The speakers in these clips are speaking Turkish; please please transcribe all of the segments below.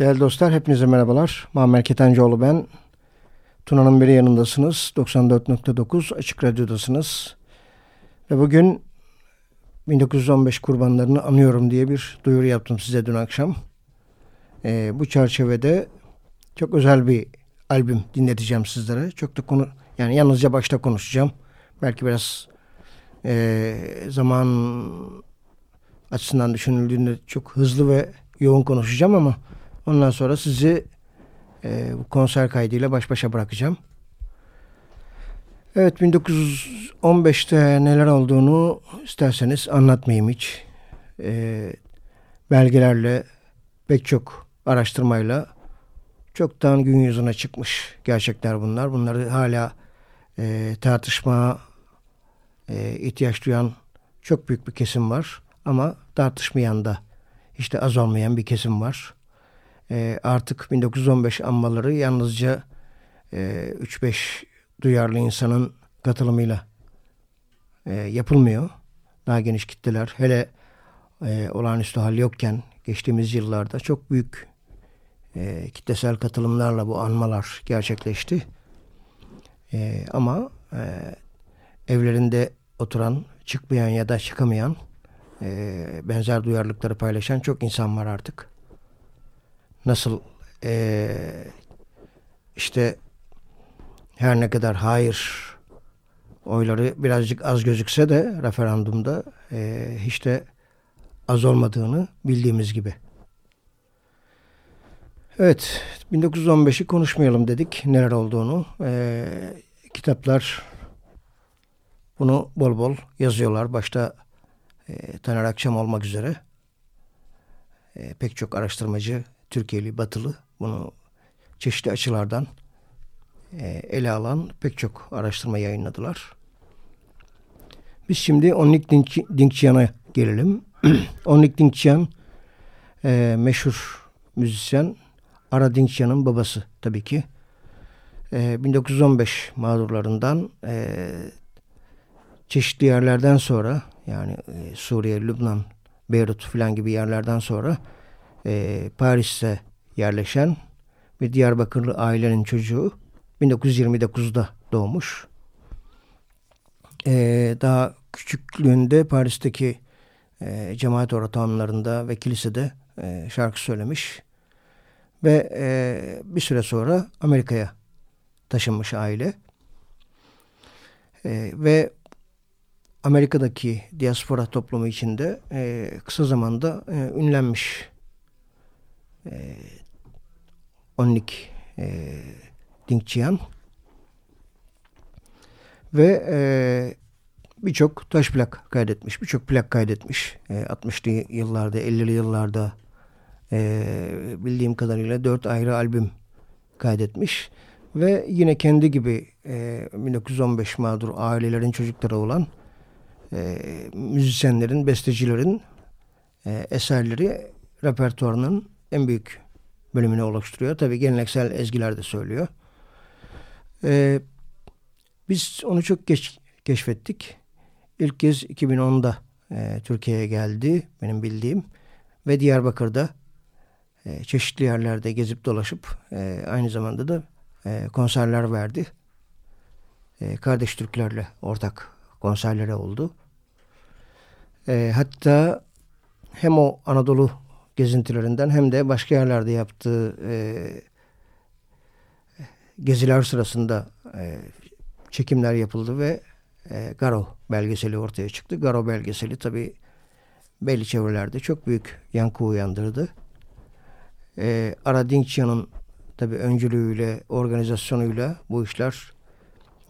Değerli dostlar hepinize merhabalar. Muammer Ketencoğlu ben. Tuna'nın biri yanındasınız. 94.9 Açık Radyo'dasınız. Ve bugün 1915 kurbanlarını anıyorum diye bir duyuru yaptım size dün akşam. Ee, bu çerçevede çok özel bir albüm dinleteceğim sizlere. Çok da konu yani yalnızca başta konuşacağım. Belki biraz e, zaman açısından düşünüldüğünde çok hızlı ve yoğun konuşacağım ama ondan sonra sizi e, konser kaydıyla baş başa bırakacağım. Evet 1915'te neler olduğunu isterseniz anlatmayayım hiç. E, belgelerle pek çok araştırmayla çoktan gün yüzüne çıkmış gerçekler bunlar. Bunları hala e, tartışma e, ihtiyaç duyan çok büyük bir kesim var. Ama tartışmayan da işte az olmayan bir kesim var. E, artık 1915 anmaları yalnızca e, 3-5 duyarlı insanın katılımıyla e, yapılmıyor. Daha geniş kitleler hele e, olağanüstü hal yokken geçtiğimiz yıllarda çok büyük e, kitlesel katılımlarla bu anmalar gerçekleşti. E, ama e, evlerinde oturan, çıkmayan ya da çıkamayan e, benzer duyarlılıkları paylaşan çok insan var artık. Nasıl e, işte her ne kadar hayır oyları birazcık az gözükse de referandumda e, hiç de az olmadığını bildiğimiz gibi. Evet, 1915'i konuşmayalım dedik neler olduğunu. E, kitaplar bunu bol bol yazıyorlar. Başta e, Taner Akşam olmak üzere e, pek çok araştırmacı Türkiye'li, Batılı bunu çeşitli açılardan e, ele alan pek çok araştırma yayınladılar. Biz şimdi Onnik Dinkçiyan'a gelelim. Onnik Dinkçiyan e, meşhur müzisyen Ara Dinkçiyan'ın babası tabii ki. E, 1915 mağdurlarından e, çeşitli yerlerden sonra yani e, Suriye, Lübnan, Beyrut filan gibi yerlerden sonra e, Paris'te yerleşen bir Diyarbakırlı ailenin çocuğu 1929'da doğmuş. E, daha küçüklüğünde Paris'teki e, cemaat ortamlarında ve kilisede e, şarkı söylemiş. Ve e, bir süre sonra Amerika'ya taşınmış aile. E, ve Amerika'daki diaspora toplumu içinde e, kısa zamanda e, ünlenmiş e, Onlik e, Dinkçiyan ve e, birçok taş plak kaydetmiş, birçok plak kaydetmiş. E, 60'lı yıllarda, 50'li yıllarda e, bildiğim kadarıyla dört ayrı albüm kaydetmiş. Ve yine kendi gibi e, 1915 mağdur ailelerin çocukları olan e, müzisyenlerin, bestecilerin e, eserleri repertuarının en büyük bölümünü oluşturuyor. Tabi geleneksel ezgiler de söylüyor. E, biz onu çok geç keşfettik. İlk kez 2010'da e, Türkiye'ye geldi benim bildiğim ve Diyarbakır'da e, çeşitli yerlerde gezip dolaşıp e, aynı zamanda da e, konserler verdi. E, kardeş Türklerle ortak konserleri oldu. E, hatta hem o Anadolu gezintilerinden hem de başka yerlerde yaptığı e, geziler sırasında e, çekimler yapıldı ve e, Garo belgeseli ortaya çıktı. Garo belgeseli tabi belli çevrelerde çok büyük yankı uyandırdı. E, Ara Dinkçiyan'ın tabi öncülüğüyle, organizasyonuyla bu işler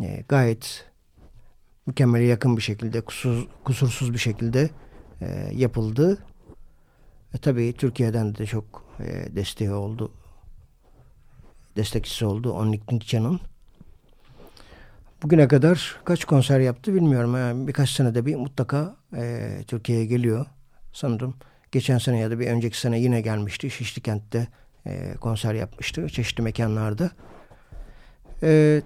e, gayet mükemmele yakın bir şekilde, kusur, kusursuz bir şekilde e, yapıldı. E, tabii Türkiye'den de çok e, desteği oldu. Destekçisi oldu Onnik. Bugüne kadar kaç konser yaptı bilmiyorum. Yani birkaç senede bir mutlaka e, Türkiye'ye geliyor. Sanırım geçen sene ya da bir önceki sene yine gelmişti. Şişli Kent'te e, konser yapmıştı. Çeşitli mekanlarda. E,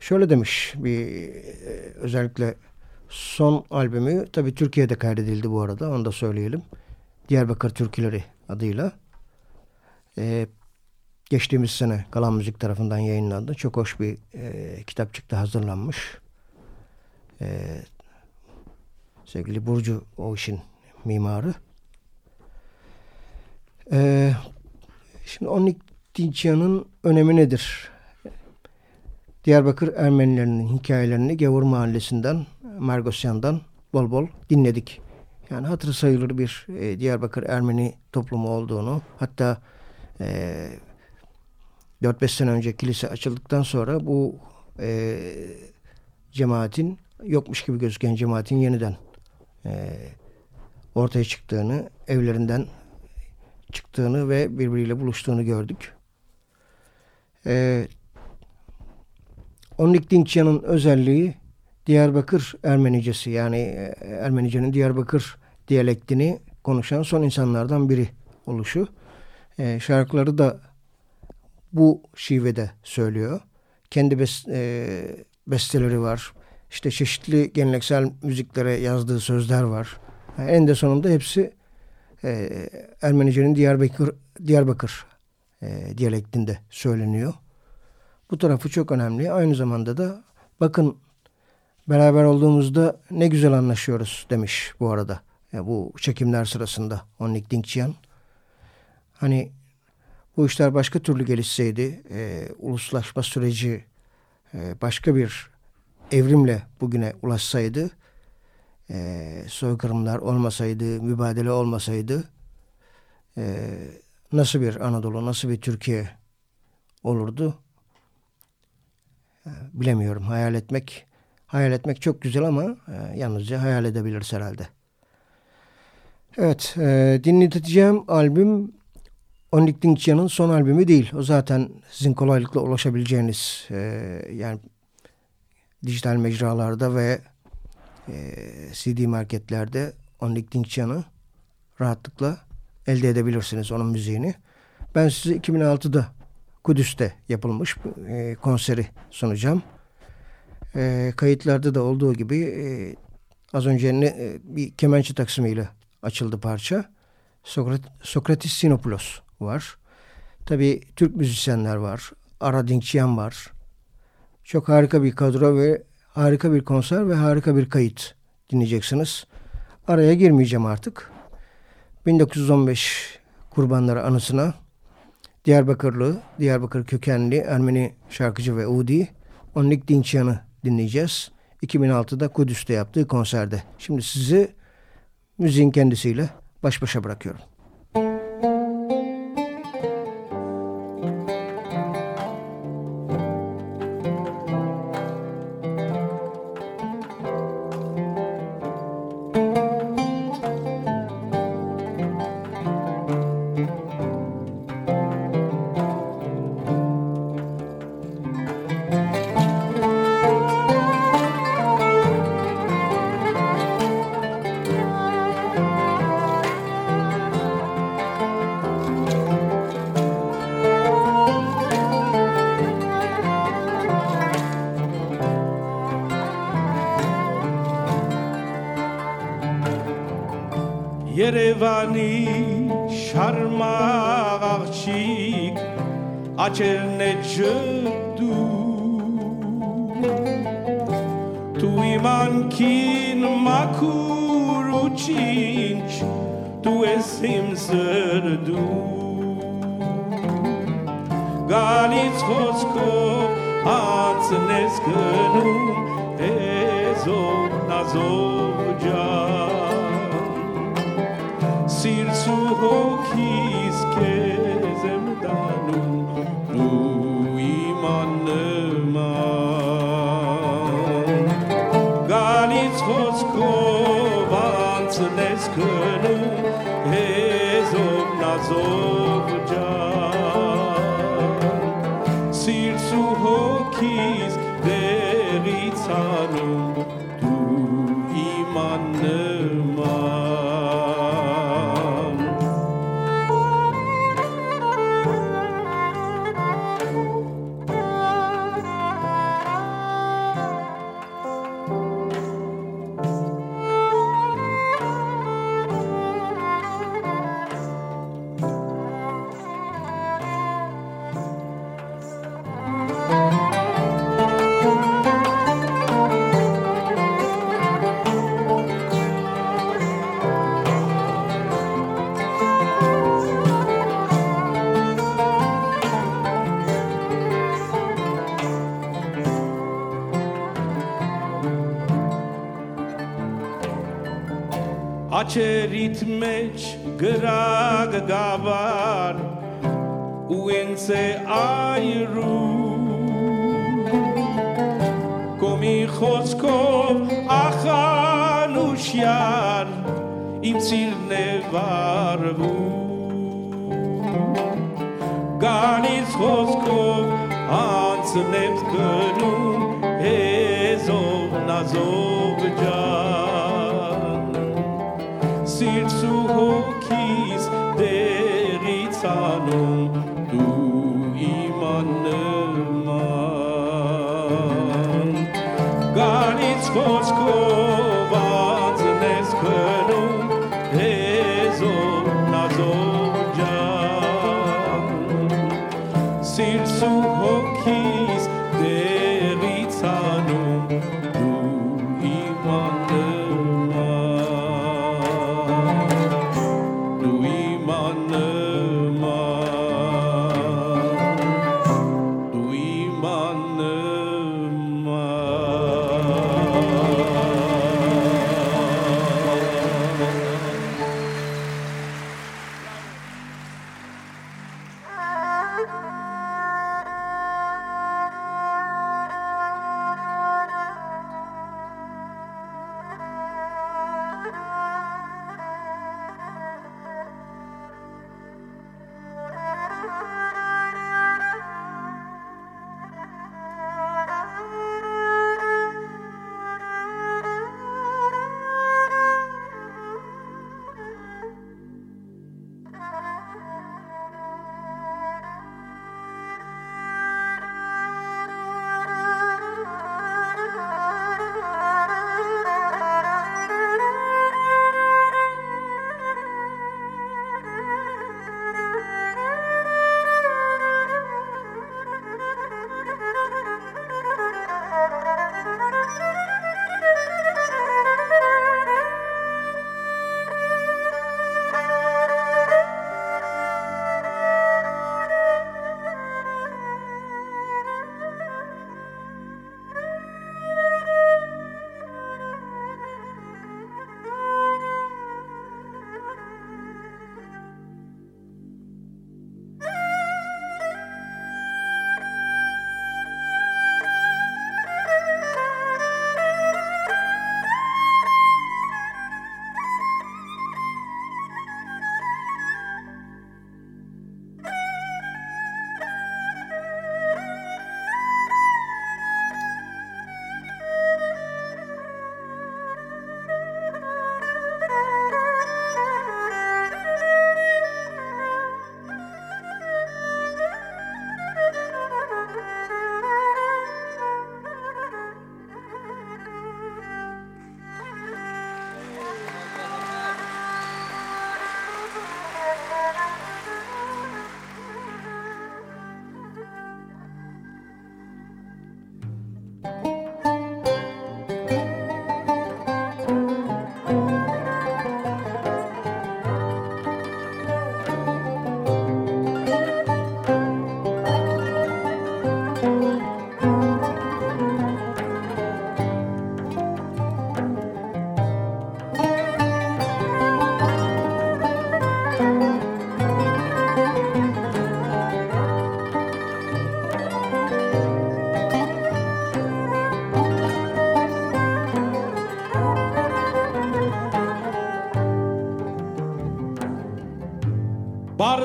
şöyle demiş bir e, özellikle son albümü tabii Türkiye'de kaydedildi bu arada onu da söyleyelim. Diyarbakır Türküleri adıyla. E, geçtiğimiz sene Kalan Müzik tarafından yayınlandı. Çok hoş bir e, kitapçıkta hazırlanmış. E, sevgili Burcu o işin mimarı. E, şimdi Onnik Dincia'nın önemi nedir? Diyarbakır Ermenilerinin hikayelerini Gavur Mahallesi'nden, Margosyan'dan bol bol dinledik. Yani hatırı sayılır bir e, Diyarbakır Ermeni toplumu olduğunu, hatta e, 4-5 sene önce kilise açıldıktan sonra bu e, cemaatin yokmuş gibi gözüken cemaatin yeniden e, ortaya çıktığını, evlerinden çıktığını ve birbiriyle buluştuğunu gördük. E, Onlik Dinkçiyan'ın özelliği Diyarbakır Ermenicesi yani e, Ermenice'nin Diyarbakır diyalektini konuşan son insanlardan biri oluşu. E, şarkıları da bu şivede söylüyor. Kendi best, e, besteleri var. İşte çeşitli geleneksel müziklere yazdığı sözler var. Yani en de sonunda hepsi e, Ermenice'nin Diyarbakır, Diyarbakır e, diyalektinde söyleniyor. Bu tarafı çok önemli. Aynı zamanda da bakın beraber olduğumuzda ne güzel anlaşıyoruz demiş bu arada. Yani bu çekimler sırasında Onnik Dinkçiyan. Hani bu işler başka türlü gelişseydi, e, uluslaşma süreci e, başka bir evrimle bugüne ulaşsaydı, e, soykırımlar olmasaydı, mübadele olmasaydı, e, nasıl bir Anadolu, nasıl bir Türkiye olurdu? E, bilemiyorum. Hayal etmek, hayal etmek çok güzel ama e, yalnızca hayal edebiliriz herhalde. Evet, e, dinleteceğim albüm Onlik Dinkçiyan'ın son albümü değil. O zaten sizin kolaylıkla ulaşabileceğiniz e, yani dijital mecralarda ve e, CD marketlerde Onlik Dinkçiyan'ı rahatlıkla elde edebilirsiniz onun müziğini. Ben size 2006'da Kudüs'te yapılmış e, konseri sunacağım. E, kayıtlarda da olduğu gibi e, az önce ne, e, bir kemençe taksimiyle açıldı parça. Sokrat, Sokratis Sinopoulos var. Tabi Türk müzisyenler var. Ara Dinkçiyan var. Çok harika bir kadro ve harika bir konser ve harika bir kayıt dinleyeceksiniz. Araya girmeyeceğim artık. 1915 kurbanları anısına Diyarbakırlı, Diyarbakır kökenli Ermeni şarkıcı ve Udi Onlik Dinçyan'ı dinleyeceğiz. 2006'da Kudüs'te yaptığı konserde. Şimdi sizi müziğin kendisiyle baş başa bırakıyorum. Müzik acel negiodu Tu iman kin makurucii աչերիտ մեջ գրագ գավար ու ինձ է այրում կոմի խոսքով ախանուշյան իմ ծիրն է վարվում գանից խոսքով անցնեմ գնում հեզով նազով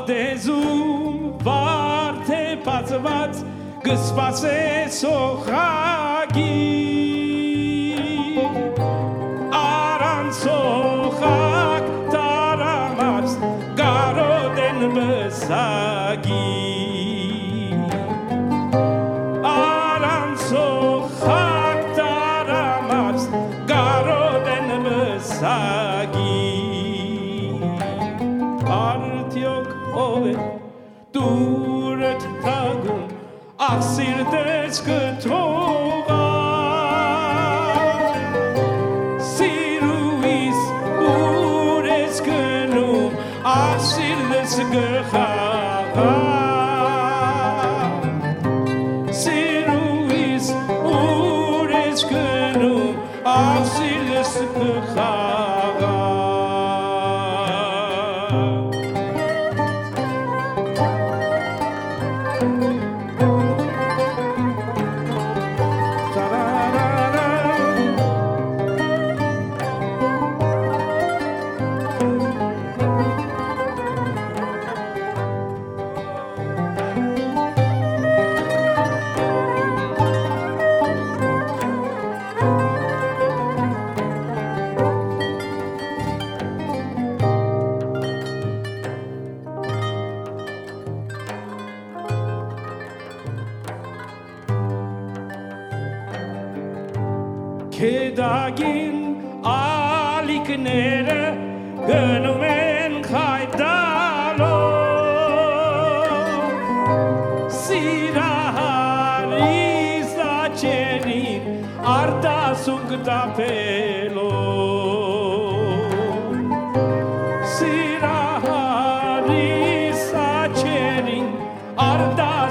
դեզում վարթե բացված գսպասես օխագի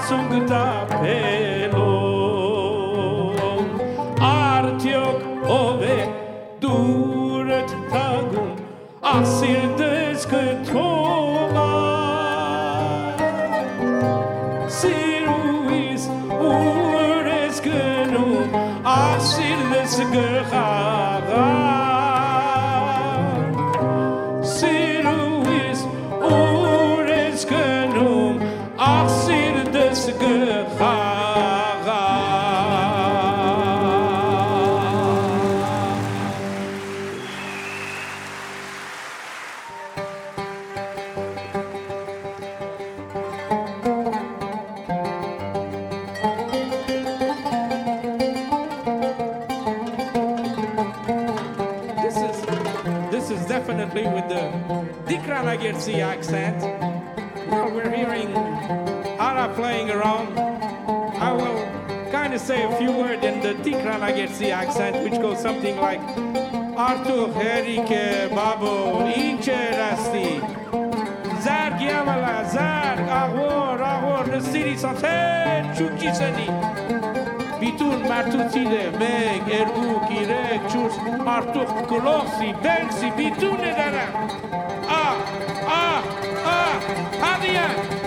sunguta pe Jersey accent. Now we're hearing Ara playing around. I will kind of say a few words in the Tikrana Jersey accent, which goes something like Artu Herike Babo Incherasti Zar Giavala Zar Ahor Ahor Nasiri Santer Chukisani. بیتون مرتو تیده مگ ارگو Artu Kolosi, مرتو کلوسی بلسی بیتون درم Javier.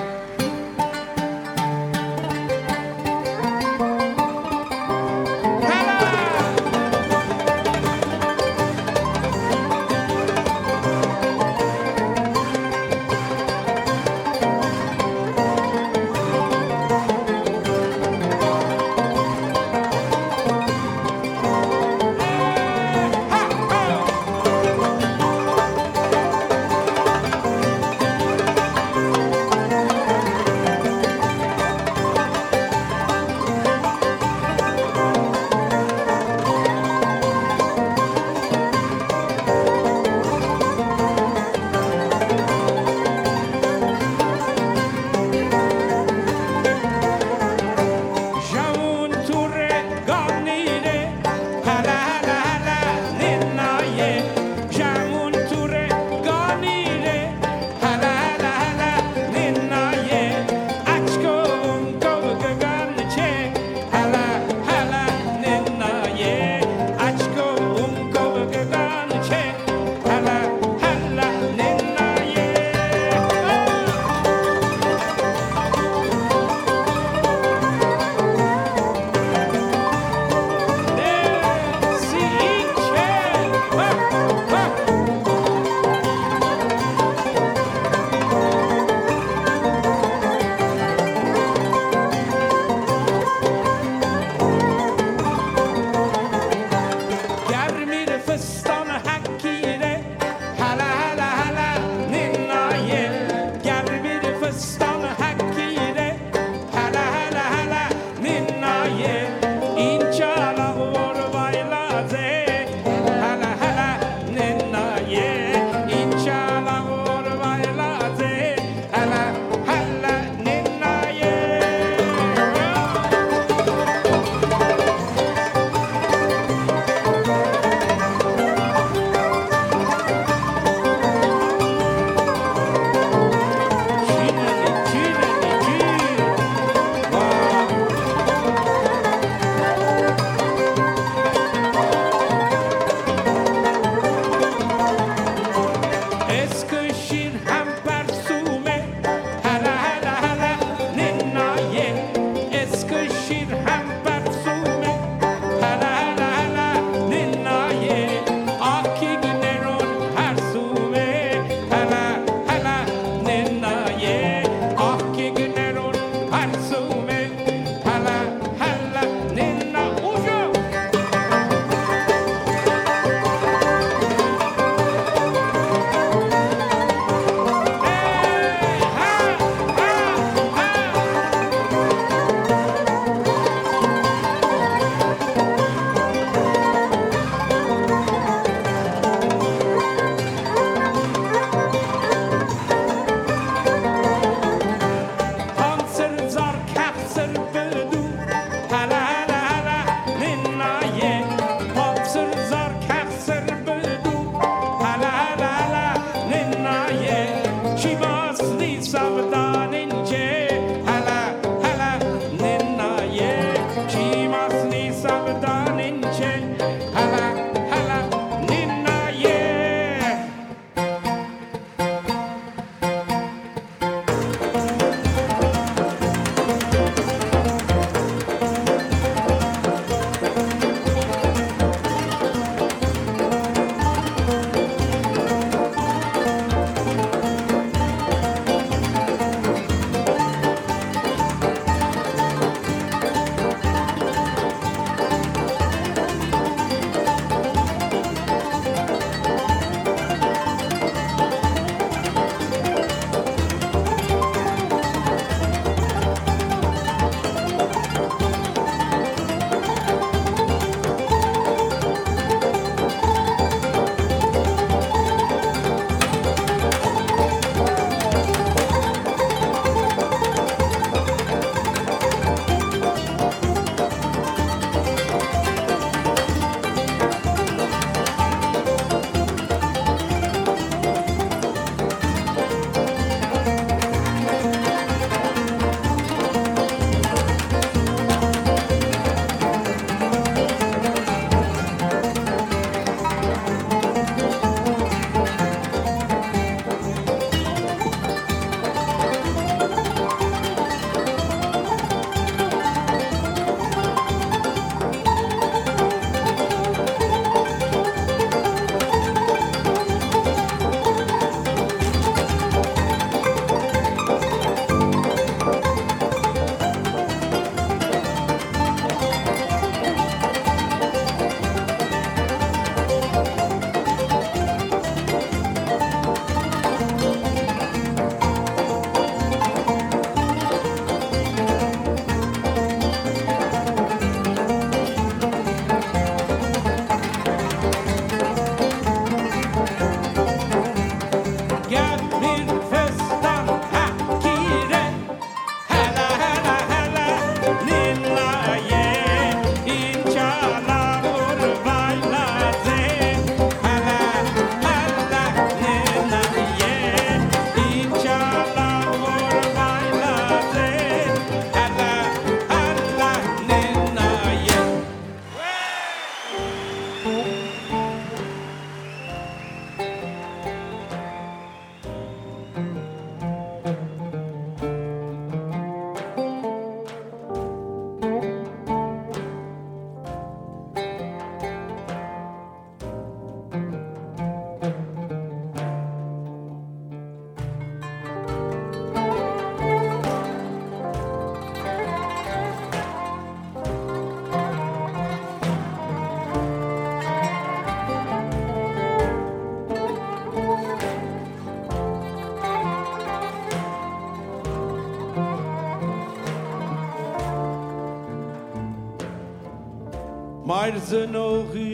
Մայր զնողի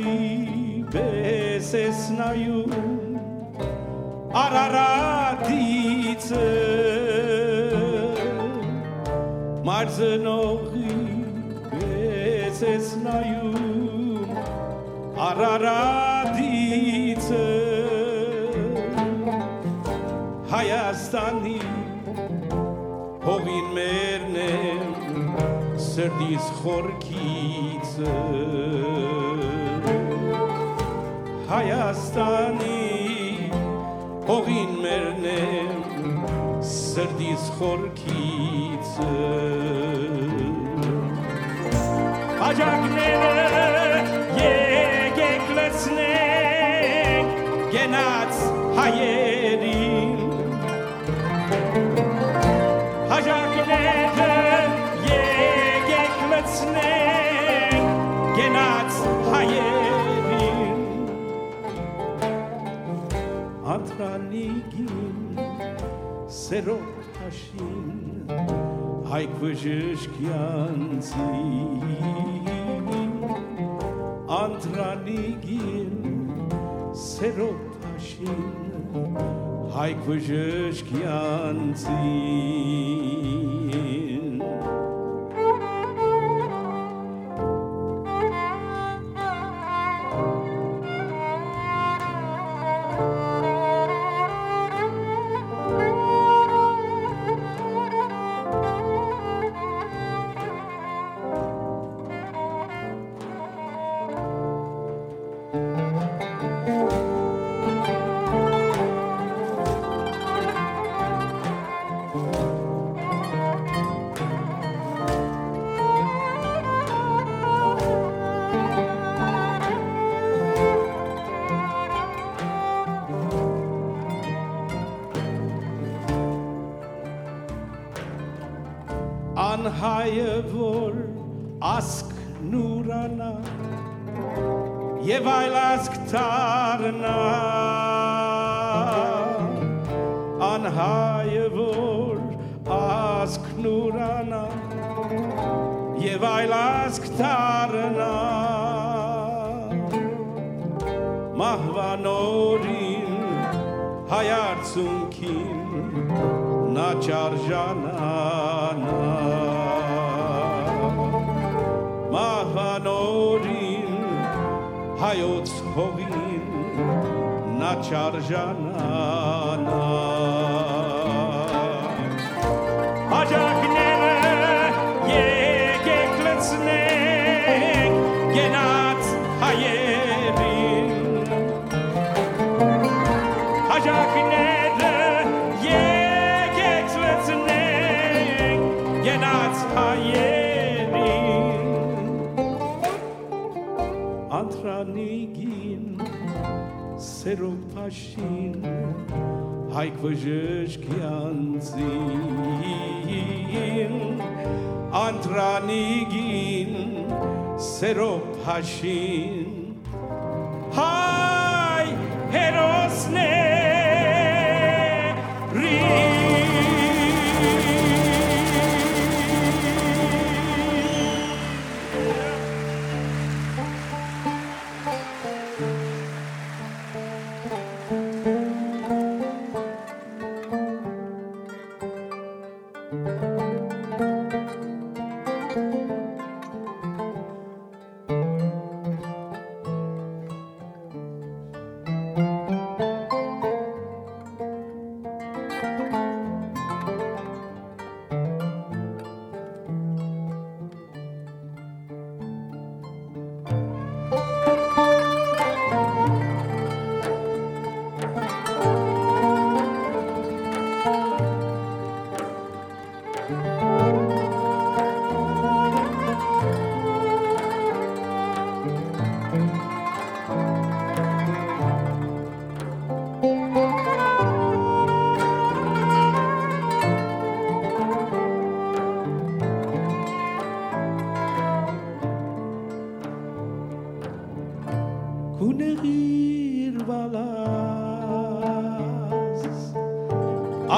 պես ես նայում Արարատիցը Մայր զնողի պես ես նայում Արարատիցը Հայաստանի հողին մերն եմ սրդիս խորքիցը Հայաստանի հողին մերն եմ սրդիս խորքիցը Աջակները ranigin serottashin haykvajishkyanzin antranigin serottashin haykvajishkyanzin անհայը որ ասկ նուրանա եւ այլ ասկ դառնա անհայը որ ասկ նուրանա եւ այլ ասկ դառնա մահվանորին հայարցունքին նա ճարժանանա הורים נא צ'ארג'ננה սերով փաշին հայկ վժշկյանցին անտրանիգին սերով փաշին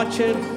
watching.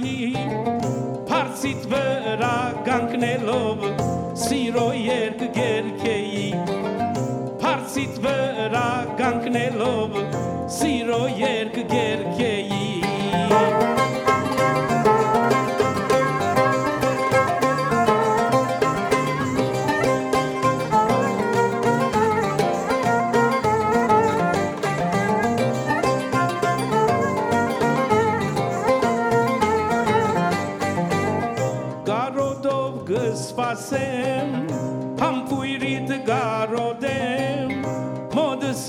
ջրի Փարցիտ վրա կանգնելով սիրո երկ գերքեի Փարցիտ վրա կանգնելով սիրո երկ գերքեի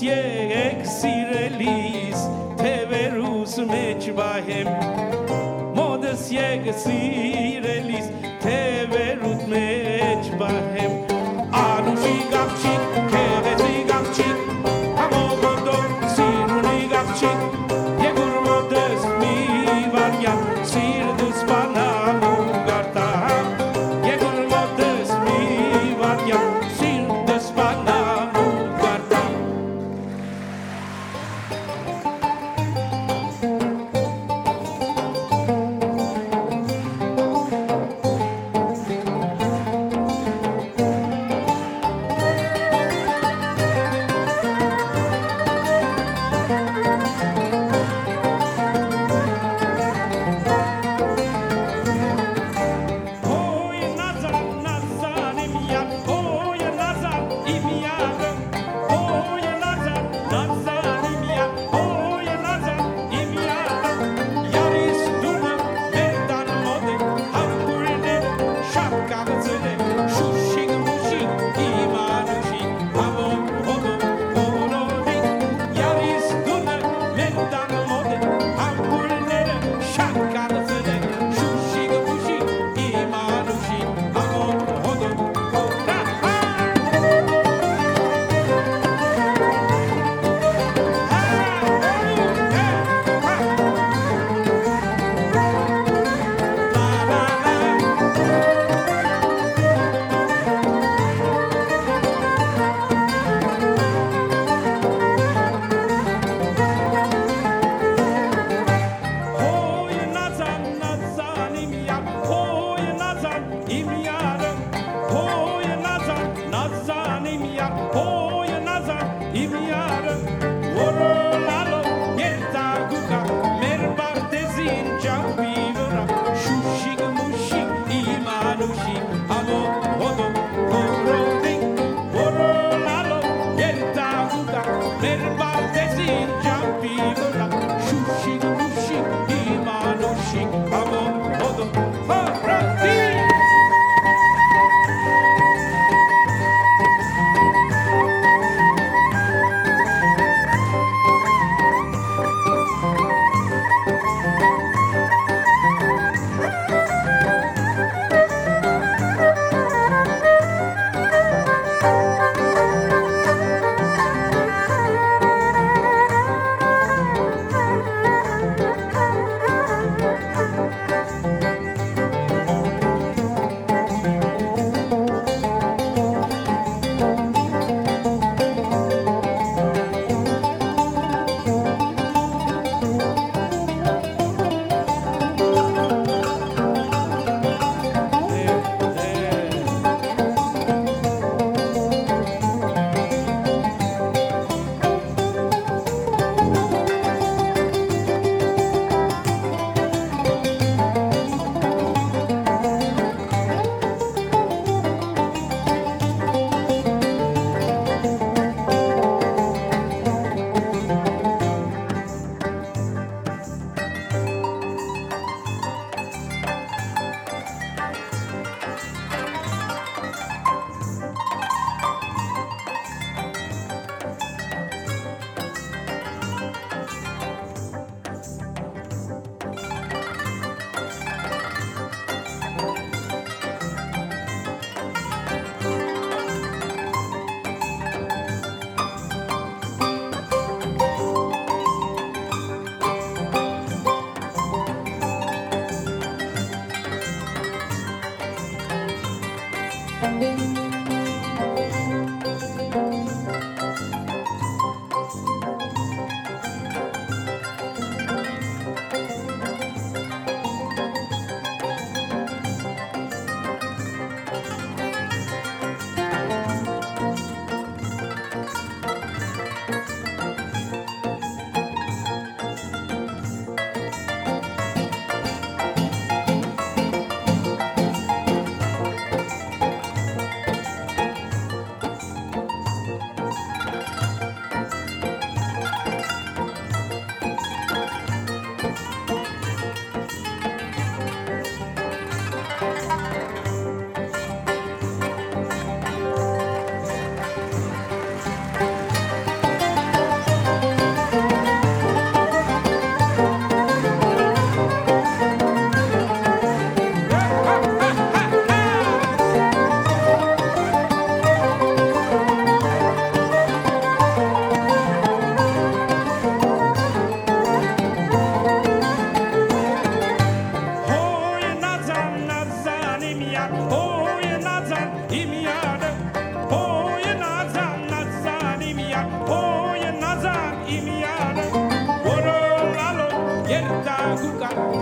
երեք սիրելիս թևերուս մեջ վահեմ մոդս եկ սիրելիս թևերուտ մեջ վահեմ անուշի գաղջիկ քեղեցի գաղջիկ համոմոնդո սիրունի գաղջիկ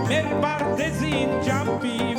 nel bar desi in giampi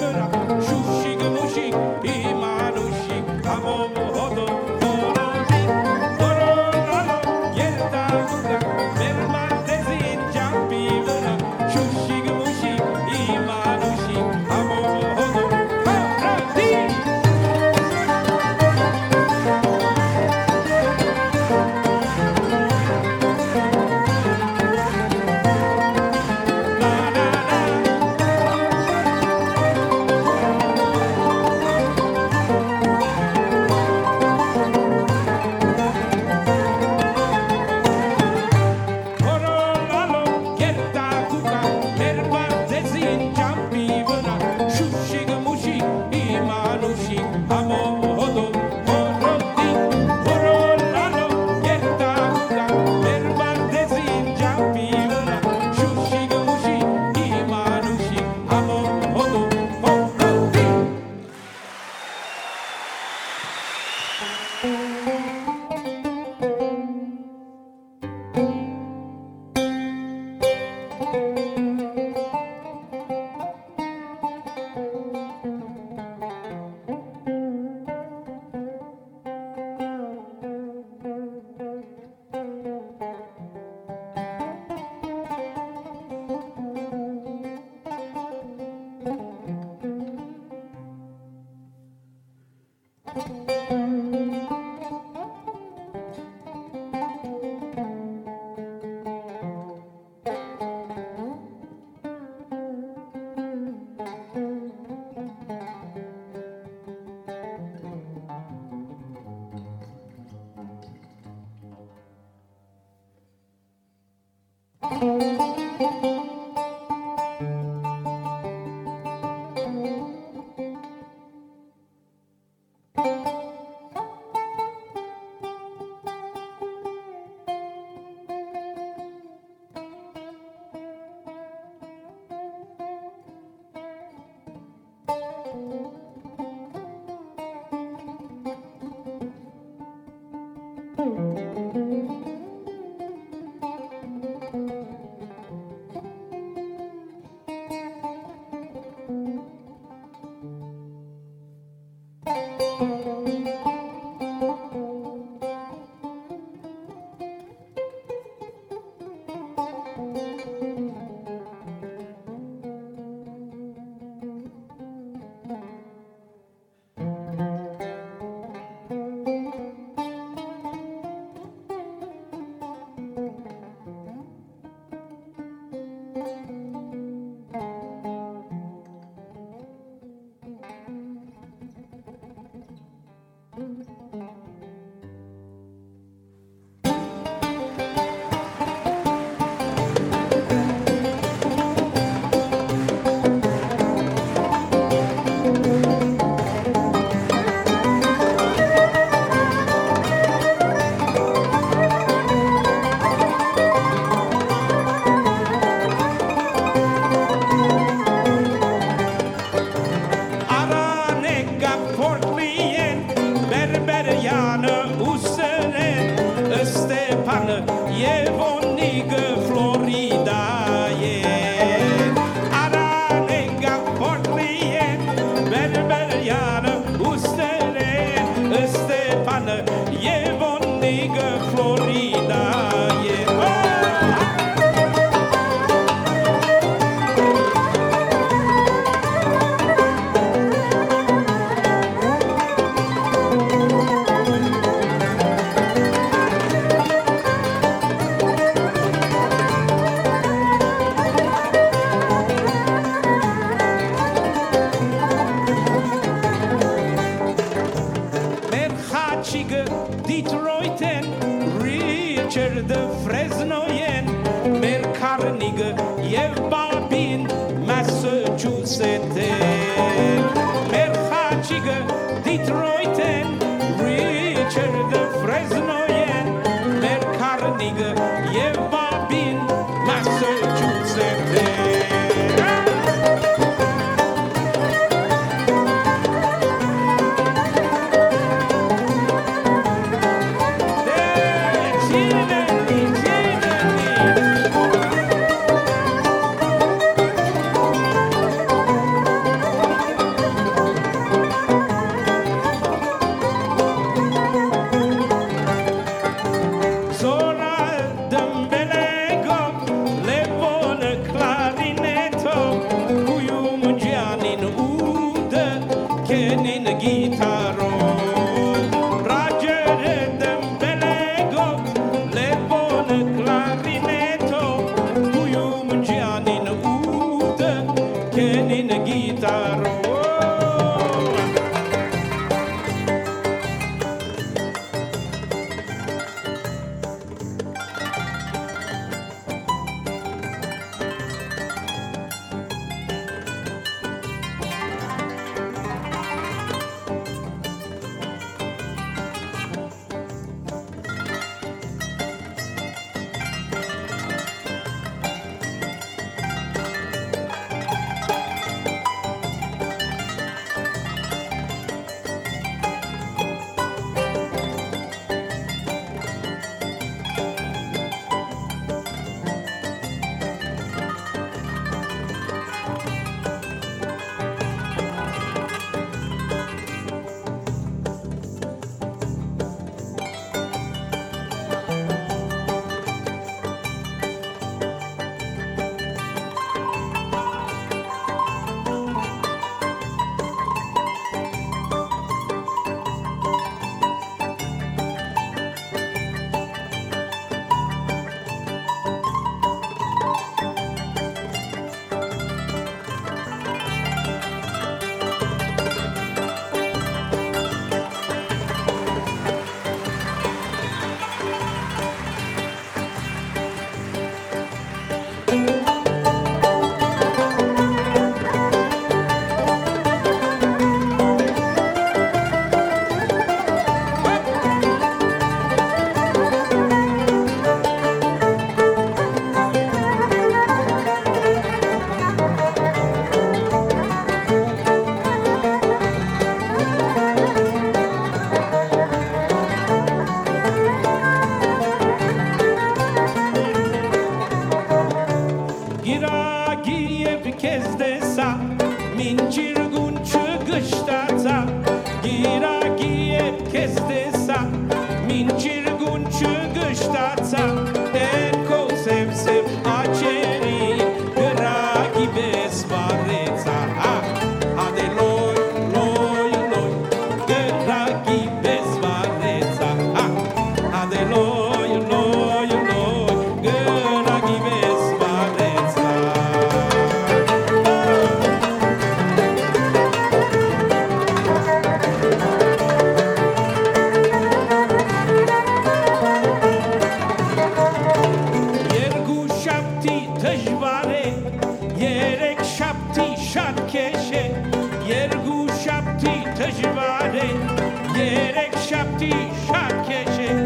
Shot catching.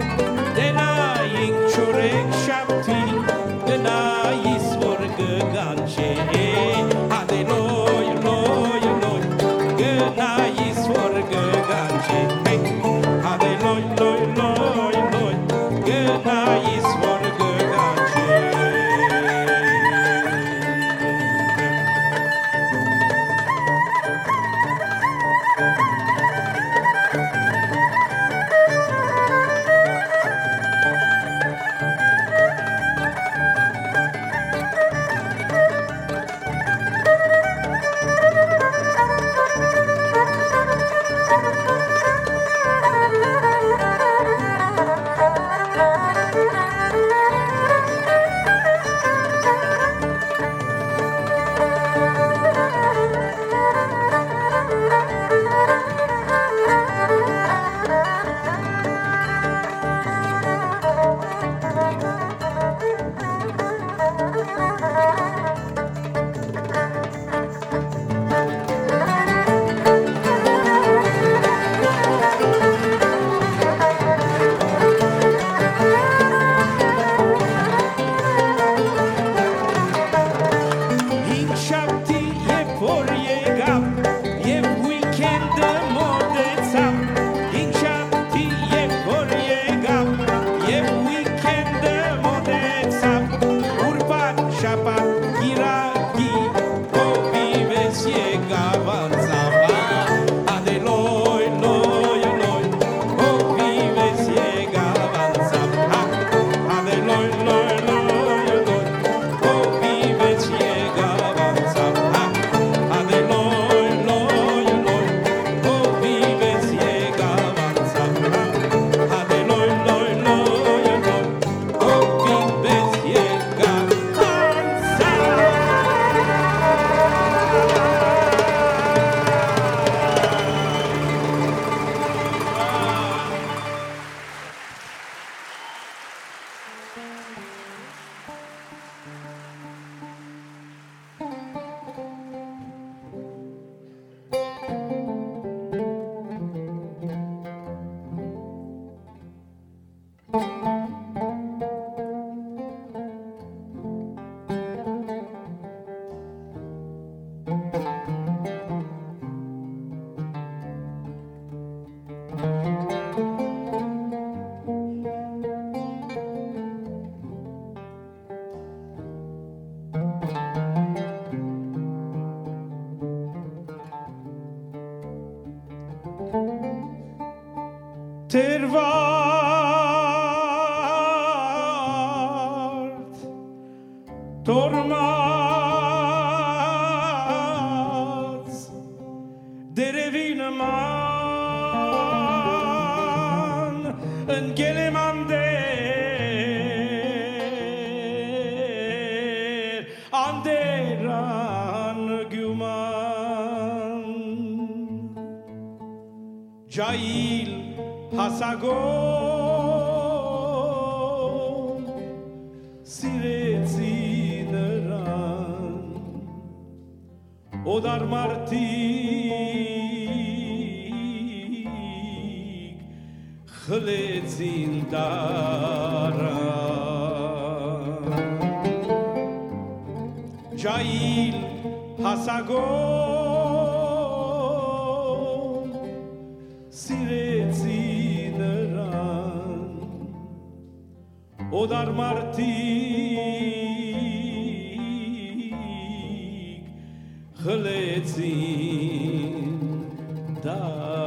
חלצים די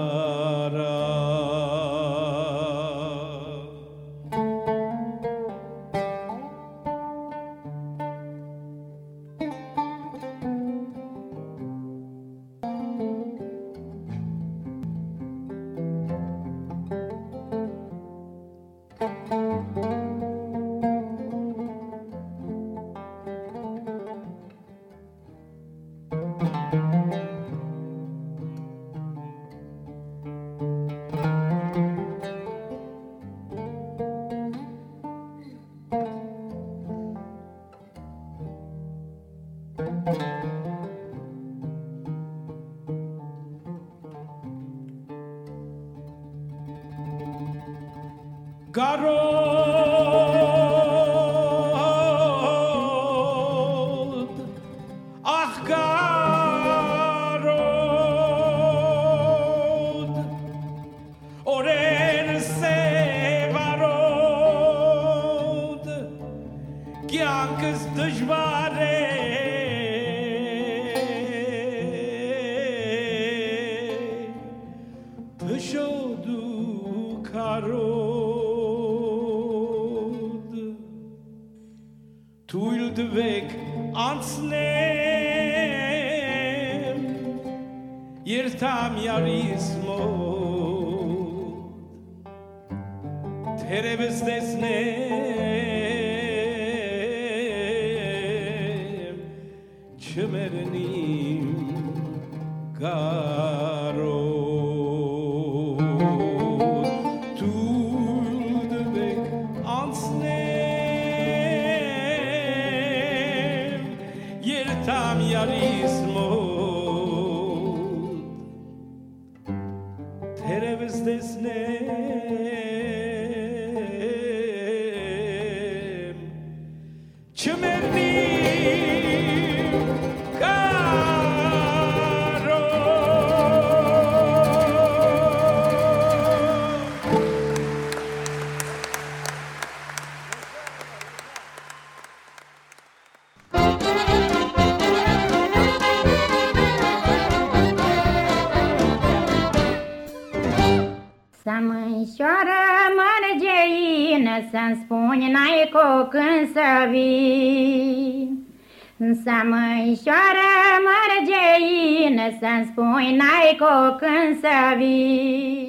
Here is this name. Să măișoară mărgeină, să-mi spui n-ai cu când să vii.